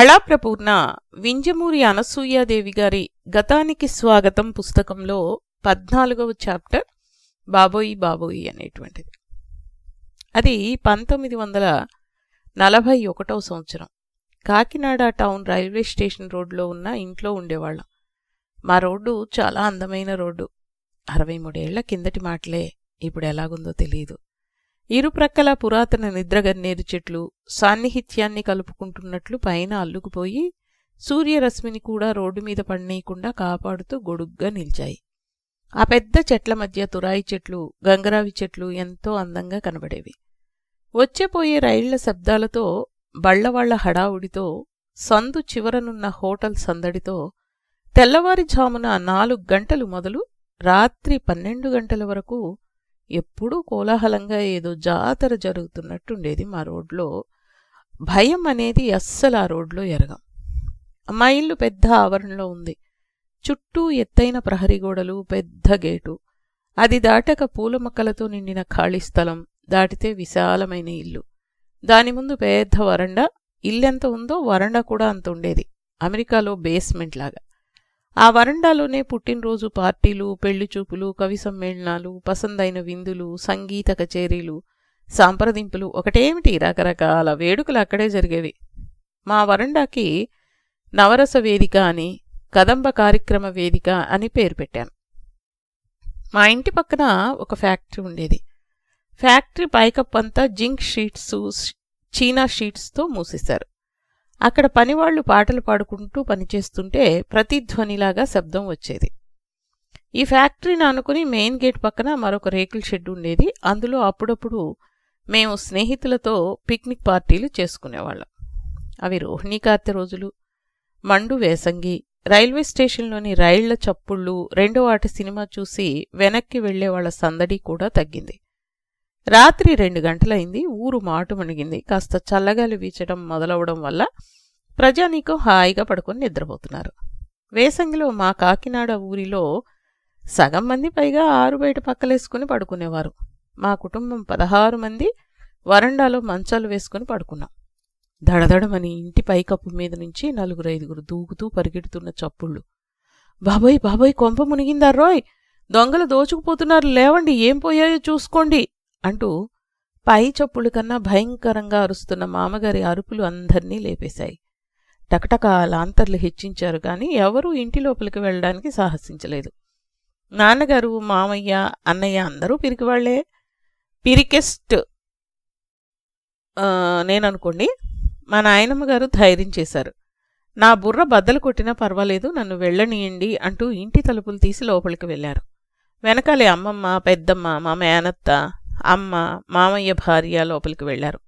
కళాప్రపూర్ణ వింజమూరి అనసూయాదేవి గారి గతానికి స్వాగతం పుస్తకంలో పద్నాలుగవ చాప్టర్ బాబోయి బాబోయి అనేటువంటిది. అది పంతొమ్మిది వందల నలభై ఒకటవ సంవత్సరం. కాకినాడ టౌన్ రైల్వే స్టేషన్ రోడ్లో ఉన్న ఇంట్లో ఉండేవాళ్ళం. మా రోడ్డు చాలా అందమైన రోడ్డు. అరవై మూడేళ్ళ కిందటి మాటలే ఇప్పుడు ఎలాగుందో తెలియదు. ఇరుప్రక్కల పురాతన నిద్రగన్నేరు చెట్లు సాన్నిహిత్యాన్ని కలుపుకుంటున్నట్లు పైన అల్లుకుపోయి సూర్యరశ్మిని కూడా రోడ్డు మీద పడనీయకుండా కాపాడుతూ గొడుగ్గా నిలిచాయి. ఆ పెద్ద చెట్ల మధ్య తురాయి చెట్లు గంగరావి చెట్లు ఎంతో అందంగా కనబడేవి. వచ్చేపోయే రైళ్ళ శబ్దాలతో బళ్ళవాళ్ళ హడావుడితో సందు చివరనున్న హోటల్ సందడితో తెల్లవారిఝామున నాలుగు గంటలు మొదలు రాత్రి పన్నెండు గంటల వరకు ఎప్పుడూ కోలాహలంగా ఏదో జాతర జరుగుతున్నట్టుండేది మా రోడ్లో. భయం అనేది అస్సలు ఆ రోడ్లో ఎరగం. మా ఇల్లు పెద్ద ఆవరణలో ఉంది. చుట్టూ ఎత్తైన ప్రహరీ గోడలు పెద్ద గేటు. అది దాటక పూల మొక్కలతో నిండిన ఖాళీ స్థలం దాటితే విశాలమైన ఇల్లు. దాని ముందు పెద్ద వరండా. ఇల్లెంత ఉందో వరండా కూడా అంత ఉండేది. అమెరికాలో బేస్మెంట్ లాగా. ఆ వరండాలోనే పుట్టినరోజు పార్టీలు పెళ్ళి చూపులు కవి సమ్మేళనాలు పసందైన విందులు సంగీత కచేరీలు సాంప్రదింపులు ఒకటేమిటి? రకరకాల వేడుకలు అక్కడే జరిగేవి. మా వరండాకి నవరస వేదిక అని కదంబ కార్యక్రమ వేదిక అని పేరు పెట్టాను. మా ఇంటి పక్కన ఒక ఫ్యాక్టరీ ఉండేది. ఫ్యాక్టరీ పైకప్పంతా జింక్ షీట్స్ చీనా షీట్స్తో మూసేశారు. అక్కడ పనివాళ్ళు పాటలు పాడుకుంటూ పనిచేస్తుంటే ప్రతిధ్వనిలాగా శబ్దం వచ్చేది. ఈ ఫ్యాక్టరీని అనుకుని మెయిన్ గేట్ పక్కన మరొక రేకుల షెడ్ ఉండేది. అందులో అప్పుడప్పుడు మేము స్నేహితులతో పిక్నిక్ పార్టీలు చేసుకునేవాళ్ళం. అవి రోహిణీకార్తె రోజులు మండు వేసంగి రైల్వే స్టేషన్లోని రైళ్ళ చప్పుళ్ళు రెండో ఆట సినిమా చూసి వెనక్కి వెళ్ళేవాళ్ళ సందడి కూడా తగ్గింది. రాత్రి రెండు గంటలైంది ఊరు మాటు మణిగింది కాస్త చల్లగాలి వీచడం మొదలవడం వల్ల ప్రజానీకం హాయిగా పడుకొని నిద్రపోతున్నారు. వేసంగిలో మా కాకినాడ ఊరిలో సగం మంది పైగా ఆరు బయట పక్కలేసుకుని పడుకునేవారు. మా కుటుంబం పదహారు మంది వరండాలో మంచాలు వేసుకుని పడుకున్నాం. దడదడమని ఇంటి పైకప్పు మీద నుంచి నలుగురు ఐదుగురు దూకుతూ పరిగెడుతున్న చప్పుళ్ళు. బాబోయ్ బాబోయ్ కొంప మునిగిందా రోయ్? దొంగలు దోచుకుపోతున్నారు లేవండి ఏం పోయాయో చూసుకోండి. అంటూ పై చప్పుళ్ళు కన్నా భయంకరంగా అరుస్తున్న మామగారి అరుపులు అందర్నీ లేపేశాయి. టకటక లాంతర్లు హెచ్చించారు గాని ఎవరూ ఇంటి లోపలికి వెళ్ళడానికి సాహసించలేదు. నాన్నగారు మామయ్య అన్నయ్య అందరూ పిరికివాళ్ళే. పిరికెస్ట్ నేననుకోండి మా నాయనమ్మ గారు ధైర్యం చేశారు. నా బుర్ర బద్దలు కొట్టినా పర్వాలేదు నన్ను వెళ్ళనీయండి అంటూ ఇంటి తలుపులు తీసి లోపలికి వెళ్ళారు. వెనకాలే అమ్మమ్మ పెద్దమ్మ మా మేనత్త అమ్మ మామయ్య భార్య లోపలికి వెళ్ళారు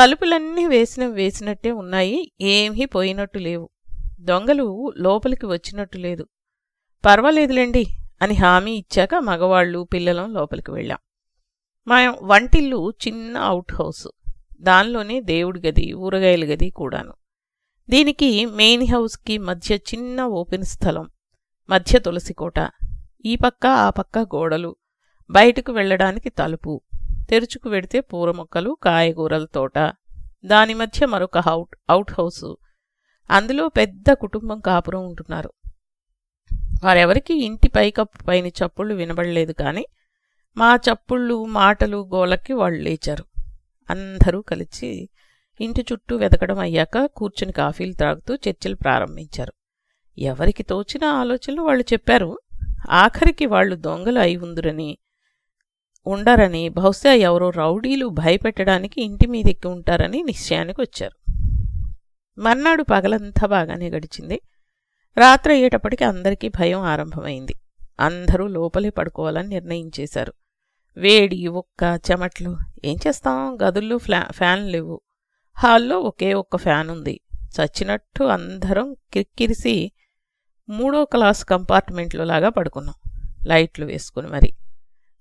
తలుపులన్నీ వేసిన వేసినట్టే ఉన్నాయి. ఏమీ పోయినట్టు లేవు. దొంగలు లోపలికి వచ్చినట్టు లేదు. పర్వాలేదులేండి అని హామీ ఇచ్చాక మగవాళ్ళు పిల్లలం లోపలికి వెళ్ళాం. మా వంటిల్లు చిన్న అవుట్ హౌస్. దానిలోనే దేవుడి గది ఊరగాయల గది కూడాను. దీనికి మెయిన్ హౌస్కి మధ్య చిన్న ఓపెన్ స్థలం. మధ్య తులసికోట ఈ పక్క ఆ పక్క గోడలు. బయటకు వెళ్ళడానికి తలుపు. తెరుచుకు వెడితే పూర మొక్కలు కాయగూరల తోట. దాని మధ్య మరొక అవుట్ అవుట్ హౌసు. అందులో పెద్ద కుటుంబం కాపురం ఉంటున్నారు. వారెవరికి ఇంటి పైకప్పు పైన చప్పుళ్ళు వినబడలేదు కానీ మా చప్పుళ్ళు మాటలు గోలకి వాళ్ళు లేచారు. అందరూ కలిసి ఇంటి చుట్టూ వెతకడం అయ్యాక కూర్చుని కాఫీలు త్రాగుతూ చర్చలు ప్రారంభించారు. ఎవరికి తోచిన ఆలోచనలు వాళ్ళు చెప్పారు. ఆఖరికి వాళ్ళు దొంగలు అయి ఉందిరని ఉండరని బహుశా ఎవరో రౌడీలు భయపెట్టడానికి ఇంటి మీదెక్కి ఉంటారని నిశ్చయానికి వచ్చారు. మర్నాడు పగలంతా బాగానే గడిచింది. రాత్రి అయ్యేటప్పటికి అందరికీ భయం ఆరంభమైంది. అందరూ లోపలే పడుకోవాలని నిర్ణయించేశారు. వేడి ఒక్క చెమట్లు ఏం చేస్తాం? గదుల్లో ఫ్లా ఫ్యాన్ లేవు. హాల్లో ఒకే ఒక్క ఫ్యాన్ ఉంది. చచ్చినట్టు అందరం కిరికిరిసి మూడో క్లాస్ కంపార్ట్మెంట్లో లాగా పడుకున్నాం. లైట్లు వేసుకుని మరి.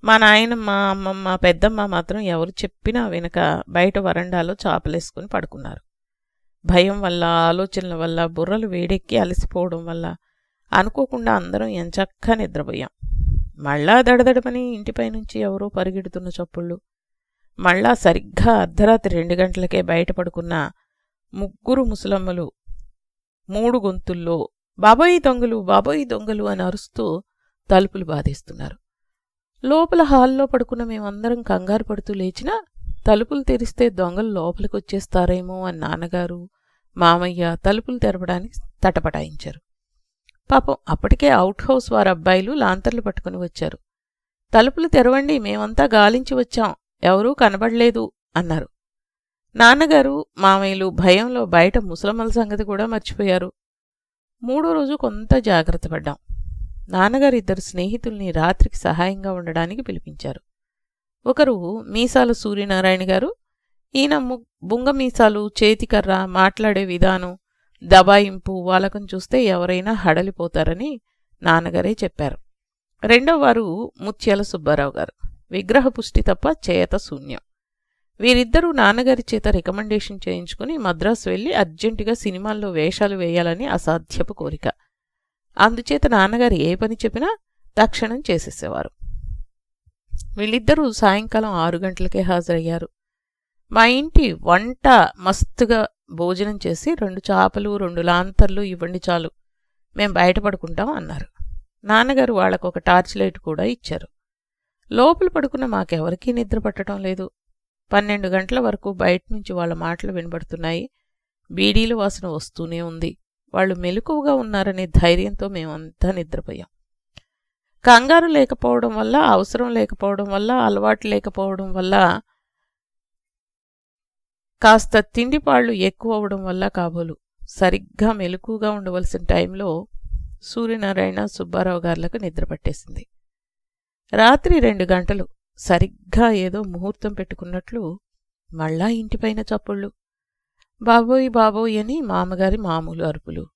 మా నాయనమ్మ అమ్మమ్మ పెద్దమ్మ మాత్రం ఎవరు చెప్పినా వెనుక బయట వరండాలో చాపలేసుకుని పడుకున్నారు. భయం వల్ల ఆలోచనల వల్ల బుర్రలు వేడెక్కి అలసిపోవడం వల్ల అనుకోకుండా అందరం ఎంచక్కా నిద్రపోయాం. మళ్ళా దడదడమని ఇంటిపై నుంచి ఎవరో పరిగెడుతున్న చప్పుళ్ళు. మళ్ళా సరిగ్గా అర్ధరాత్రి రెండు గంటలకే బయట పడుకున్న ముగ్గురు ముసలమ్మలు మూడు గొంతుల్లో బాబోయి దొంగలు బాబోయి దొంగలు అని అరుస్తూ తలుపులు బాధేస్తున్నారు. లోపల హాల్లో పడుకున్న మేమందరం కంగారు పడుతూ లేచినా తలుపులు తెరిస్తే దొంగలు లోపలికి వచ్చేస్తారేమో అని నాన్నగారు మామయ్య తలుపులు తెరవడానికి తటపటాయించారు. పాపం అప్పటికే అవుట్ హౌస్ వారి అబ్బాయిలు లాంతర్లు పట్టుకుని వచ్చారు. తలుపులు తెరవండి మేమంతా గాలించి వచ్చాం ఎవరూ కనబడలేదు అన్నారు. నాన్నగారు మామయ్యలు భయంలో బయట ముసలమ్మల సంగతి కూడా మర్చిపోయారు. మూడో రోజు కొంత జాగ్రత్త పడ్డాం. నాన్నగారు ఇద్దరు స్నేహితుల్ని రాత్రికి సహాయంగా ఉండడానికి పిలిపించారు. ఒకరు మీసాల సూర్యనారాయణ గారు ఈయన ము బుంగ మీసాలు చేతికర్ర మాట్లాడే విధానం దబాయింపు వాలకం చూస్తే ఎవరైనా హడలిపోతారని నాన్నగారే చెప్పారు. రెండో వారు ముత్యాల సుబ్బారావు గారు. విగ్రహ పుష్టి తప్ప చేత శూన్యం. వీరిద్దరూ నాన్నగారి చేత రికమెండేషన్ చేయించుకుని మద్రాసు వెళ్ళి అర్జెంటుగా సినిమాల్లో వేషాలు వేయాలని అసాధ్యపు కోరిక. అందుచేత నాన్నగారు ఏ పని చెప్పినా తక్షణం చేసేసేవారు. వీళ్ళిద్దరూ సాయంకాలం ఆరు గంటలకే హాజరయ్యారు. మా ఇంటి వంట మస్తుగా భోజనం చేసి రెండు చేపలు రెండు లాంతర్లు ఇవ్వండి చాలు మేం బయటపడుకుంటాం అన్నారు. నాన్నగారు వాళ్ళకు ఒక టార్చ్ లైట్ కూడా ఇచ్చారు. లోపల పడుకున్న మాకెవరికీ నిద్ర పట్టడం లేదు. పన్నెండు గంటల వరకు బయట నుంచి వాళ్ళ మాటలు వినబడుతున్నాయి. బీడీల వాసన వస్తూనే ఉంది. వాళ్ళు మెలకువగా ఉన్నారనే ధైర్యంతో మేమంతా నిద్రపోయాం. కంగారు లేకపోవడం వల్ల అవసరం లేకపోవడం వల్ల అలవాటు లేకపోవడం వల్ల కాస్త తిండిపాళ్ళు ఎక్కువ అవడం వల్ల కాబోలు. సరిగ్గా మెలకుగా ఉండవలసిన టైంలో సూర్యనారాయణ సుబ్బారావు గారులకు నిద్ర పట్టేసింది. రాత్రి రెండు గంటలు. సరిగ్గా ఏదో ముహూర్తం పెట్టుకున్నట్లు మళ్ళా ఇంటిపైన చప్పుళ్ళు. బాబోయ్ బాబోయ్ అని మామగారి మామూలు అరుపులు.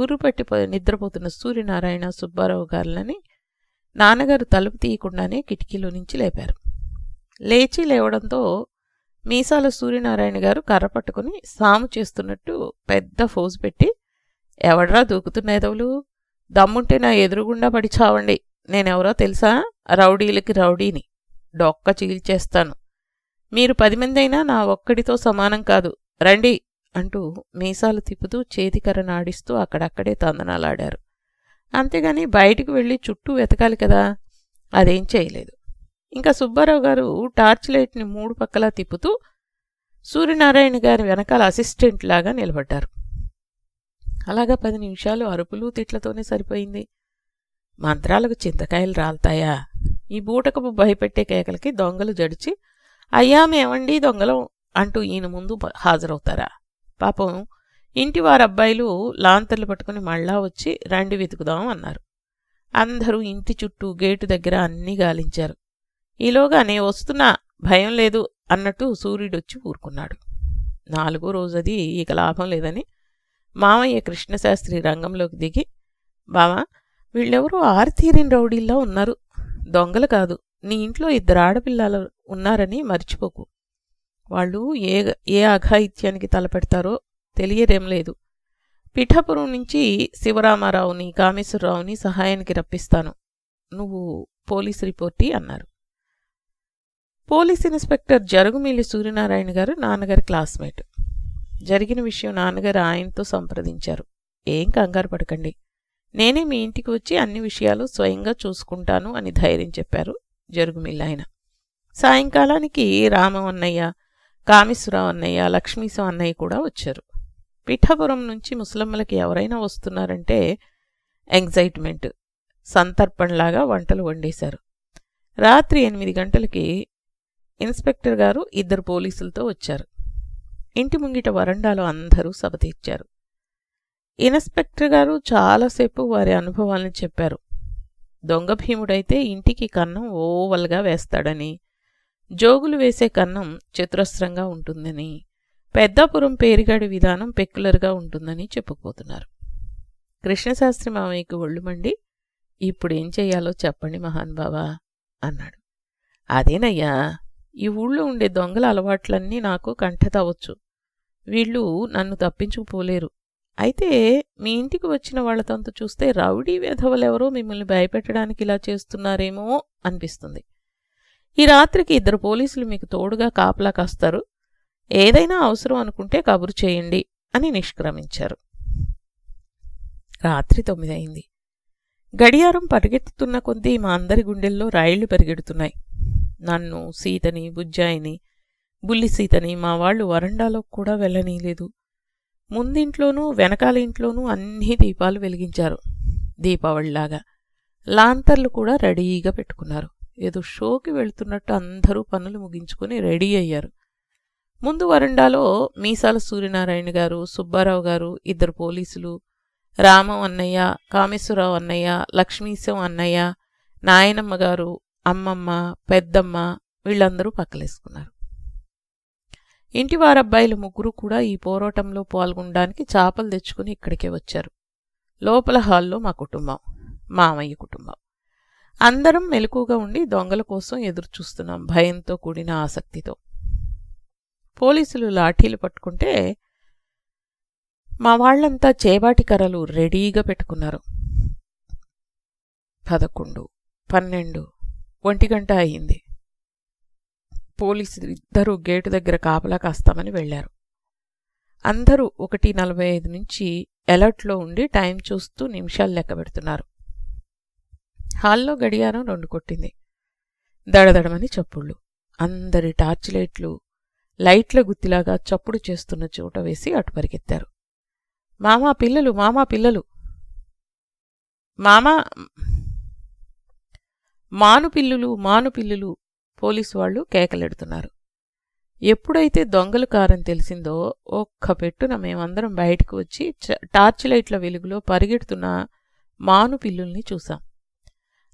గురు పట్టిపోయి నిద్రపోతున్న సూర్యనారాయణ సుబ్బారావు గారులని నాన్నగారు తలుపు తీయకుండానే కిటికీలో నుంచి లేపారు. లేచి లేవడంతో మీసాల సూర్యనారాయణ గారు కర్ర పట్టుకుని సాము చేస్తున్నట్టు పెద్ద ఫోజు పెట్టి ఎవడ్రా దూకుతున్న దమ్ముంటే నా ఎదురుగుండా పడి చావండి. నేనెవరో తెలుసా? రౌడీలకి రౌడీని. డొక్క చీల్చేస్తాను. మీరు పది అయినా నా ఒక్కడితో సమానం కాదు. రండి అంటూ మీసాలు తిప్పుతూ చేతికర్ర నాడిస్తూ అక్కడక్కడే తందనాలాడారు. అంతేగాని బయటికి వెళ్ళి చుట్టూ వెతకాలి కదా అదేం చేయలేదు. ఇంకా సుబ్బారావు గారు టార్చ్ లైట్ని మూడు పక్కలా తిప్పుతూ సూర్యనారాయణ గారి వెనకాల అసిస్టెంట్ లాగా నిలబడ్డారు. అలాగా పది నిమిషాలు అరుపులు తిట్లతోనే సరిపోయింది. మంత్రాలకు చింతకాయలు రాలతాయా? ఈ బూటకపు భయపెట్టే కేకలకి దొంగలు జడిచి అయ్యా మేమండి దొంగలం. అంటూ ఈయన ముందు హాజరవుతారా? పాపం ఇంటి వారబ్బాయిలు లాంతర్లు పట్టుకుని మళ్ళా వచ్చి రండి వెతుకుదాం అన్నారు. అందరూ ఇంటి చుట్టూ గేటు దగ్గర అన్నీ గాలించారు. ఈలోగా నే వస్తున్నా భయం లేదు అన్నట్టు సూర్యుడొచ్చి ఊరుకున్నాడు. నాలుగో రోజది ఇక లాభం లేదని మామయ్య కృష్ణశాస్త్రి రంగంలోకి దిగి బావా వీళ్ళెవరో ఆరితీరిన రౌడీల్లా ఉన్నారు. దొంగలు కాదు. నీ ఇంట్లో ఇద్దరు ఆడపిల్లలు ఉన్నారని మర్చిపోకు. వాళ్ళు ఏ ఏ అఘాయిత్యానికి తలపెడతారో తెలియదేం లేదు. పిఠాపురం నుంచి శివరామారావుని కామేశ్వరరావుని సహాయానికి రప్పిస్తాను. నువ్వు పోలీస్ రిపోర్టీ అన్నారు. పోలీస్ ఇన్స్పెక్టర్ జరుగుమిల్లి సూర్యనారాయణ గారు నాన్నగారి క్లాస్మేట్. జరిగిన విషయం నాన్నగారు ఆయనతో సంప్రదించారు. ఏం కంగారు పడకండి. నేనే మీ ఇంటికి వచ్చి అన్ని విషయాలు స్వయంగా చూసుకుంటాను అని ధైర్యం చెప్పారు జరుగుమిల్లి ఆయన. సాయంకాలానికి రామవన్నయ్య కామేశ్వరరావు అన్నయ్య లక్ష్మీశం అన్నయ్య కూడా వచ్చారు. పిఠాపురం నుంచి ముసలమ్మలకి ఎవరైనా వస్తున్నారంటే ఎంగ్జైట్మెంట్ సంతర్పణలాగా వంటలు వండేశారు. రాత్రి ఎనిమిది గంటలకి ఇన్స్పెక్టర్ గారు ఇద్దరు పోలీసులతో వచ్చారు. ఇంటి ముంగిట వరండాలో అందరూ సభ తీర్చారు. ఇన్స్పెక్టర్ గారు చాలాసేపు వారి అనుభవాలను చెప్పారు. దొంగ భీముడైతే ఇంటికి కన్నం ఓవల్గా వేస్తాడని జోగులు వేసే కన్నం చతురస్రంగా ఉంటుందని పెద్దాపురం పేరిగాడి విధానం పెక్యులర్గా ఉంటుందని చెప్పుకుపోతున్నారు. కృష్ణశాస్త్రి మామయ్యకు ఒళ్ళుమండి ఇప్పుడేం చెయ్యాలో చెప్పండి మహానుభావా అన్నాడు. అదేనయ్యా ఈ ఊళ్ళో ఉండే దొంగల అలవాట్లన్నీ నాకు కంఠతవచ్చు వీళ్ళు నన్ను తప్పించుకుపోలేరు. అయితే మీ ఇంటికి వచ్చిన వాళ్ళతంతు చూస్తే రౌడీ వెధవలెవరో మిమ్మల్ని భయపెట్టడానికి ఇలా చేస్తున్నారేమో అనిపిస్తుంది. ఈ రాత్రికి ఇద్దరు పోలీసులు మీకు తోడుగా కాపలా కాస్తారు. ఏదైనా అవసరం అనుకుంటే కబురు చేయండి అని నిష్క్రమించారు. రాత్రి తొమ్మిది అయింది గడియారం పరిగెత్తుతున్న కొద్దీ మా అందరి గుండెల్లో రాయిళ్ళు పరిగెడుతున్నాయి. నన్ను సీతని బుజ్జాయిని బుల్లి సీతని మా వాళ్ళు వరండాలో కూడా వెళ్ళనీయలేదు ముందింట్లోనూ వెనకాల ఇంట్లోనూ అన్ని దీపాలు వెలిగించారు. దీపావళిలాగా లాంతర్లు కూడా రెడీగా పెట్టుకున్నారు. ఏదో షోకి వెళ్తున్నట్టు అందరూ పనులు ముగించుకొని రెడీ అయ్యారు. ముందు వరండాలో మీసాల సూర్యనారాయణ గారు సుబ్బారావు గారు ఇద్దరు పోలీసులు రామం అన్నయ్య కామేశ్వరరావు అన్నయ్య లక్ష్మీశం అన్నయ్య నాయనమ్మ గారు అమ్మమ్మ పెద్దమ్మ వీళ్ళందరూ పక్కలేసుకున్నారు. ఇంటి వారబ్బాయిలు ముగ్గురు కూడా ఈ పోరాటంలో పాల్గొనడానికి చేపలు తెచ్చుకుని ఇక్కడికే వచ్చారు. లోపల హాల్లో మా కుటుంబం మామయ్య కుటుంబం. అందరం మెలకుగా ఉండి దొంగల కోసం ఎదురుచూస్తున్నాం భయంతో కూడిన ఆసక్తితో. పోలీసులు లాఠీలు పట్టుకుంటే మా వాళ్ళంతా చేబాటి కర్రలు రెడీగా పెట్టుకున్నారు. పదకొండు పన్నెండు ఒంటి గంట అయింది. పోలీసులు ఇద్దరూ గేటు దగ్గర కాపలా కాస్తామని వెళ్ళారు అందరూ ఒకటి నలభై ఐదు నుంచి ఎలర్ట్లో ఉండి టైం చూస్తూ నిమిషాలు లెక్క పెడుతున్నారు. హాల్లో గడియారం రెండు కొట్టింది. దడదడమని చప్పుళ్ళు. అందరి టార్చ్ లైట్లు లైట్ల గుత్తిలాగా చప్పుడు చేస్తున్న చోట వేసి అటు పరిగెత్తారు. మామా పిల్లలు మామా పిల్లలు. మామా మానుపిల్లులు మానుపిల్లులు పోలీసు వాళ్ళు కేకలెడుతున్నారు. ఎప్పుడైతే దొంగలు కారని తెలిసిందో ఒక్క పెట్టున మేమందరం బయటకు వచ్చి టార్చ్ లైట్ల వెలుగులో పరిగెడుతున్న మాను పిల్లుల్ని చూసాం.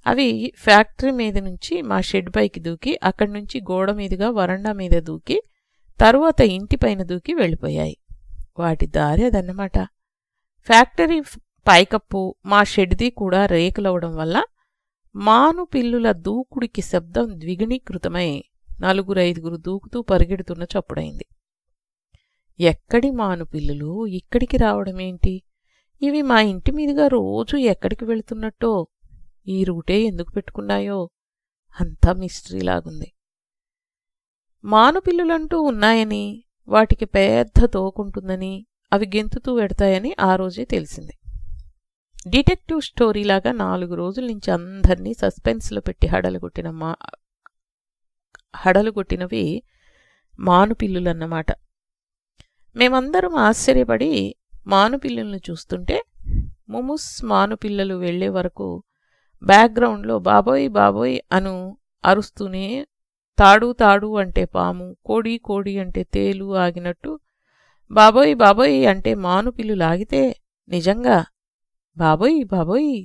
అవి ఫ్యాక్టరీ మీద నుంచి మా షెడ్ పైకి దూకి అక్కడి నుంచి గోడ మీదుగా వరండా మీద దూకి తరువాత ఇంటిపైన దూకి వెళ్ళిపోయాయి. వాటి దారి అదన్నమాట. ఫ్యాక్టరీ పైకప్పు మా షెడ్ది కూడా రేకులవడం వల్ల మాను పిల్లుల దూకుడికి శబ్దం ద్విగుణీకృతమై నలుగురు ఐదుగురు దూకుతూ పరిగెడుతున్న చప్పుడైంది. ఎక్కడి మాను పిల్లులు? ఇక్కడికి రావడమేంటి? ఇవి మా ఇంటి మీదుగా రోజు ఎక్కడికి వెళుతున్నట్టో ఈ రూటే ఎందుకు పెట్టుకున్నాయో? అంతా మిస్టరీలాగుంది. మానుపిల్లులంటూ ఉన్నాయని వాటికి పెద్ద తోకుంటుందని అవి గెంతుతూ పెడతాయని ఆ రోజే తెలిసింది. డిటెక్టివ్ స్టోరీలాగా నాలుగు రోజుల నుంచి అందరినీ సస్పెన్స్లో పెట్టి హడలుగొట్టిన మా హడలుగొట్టినవి మానుపిల్లులన్నమాట. మేమందరం ఆశ్చర్యపడి మానుపిల్లులను చూస్తుంటే ముముస్ మానుపిల్లలు వెళ్ళే వరకు బ్యాక్గ్రౌండ్లో బాబోయ్ బాబోయ్ అను అరుస్తూనే తాడు తాడు అంటే పాము కోడి కోడి అంటే తేలు ఆగినట్టు బాబోయ్ బాబోయ్ అంటే మానుపిల్లు లాగితే నిజంగా బాబోయ్ బాబోయ్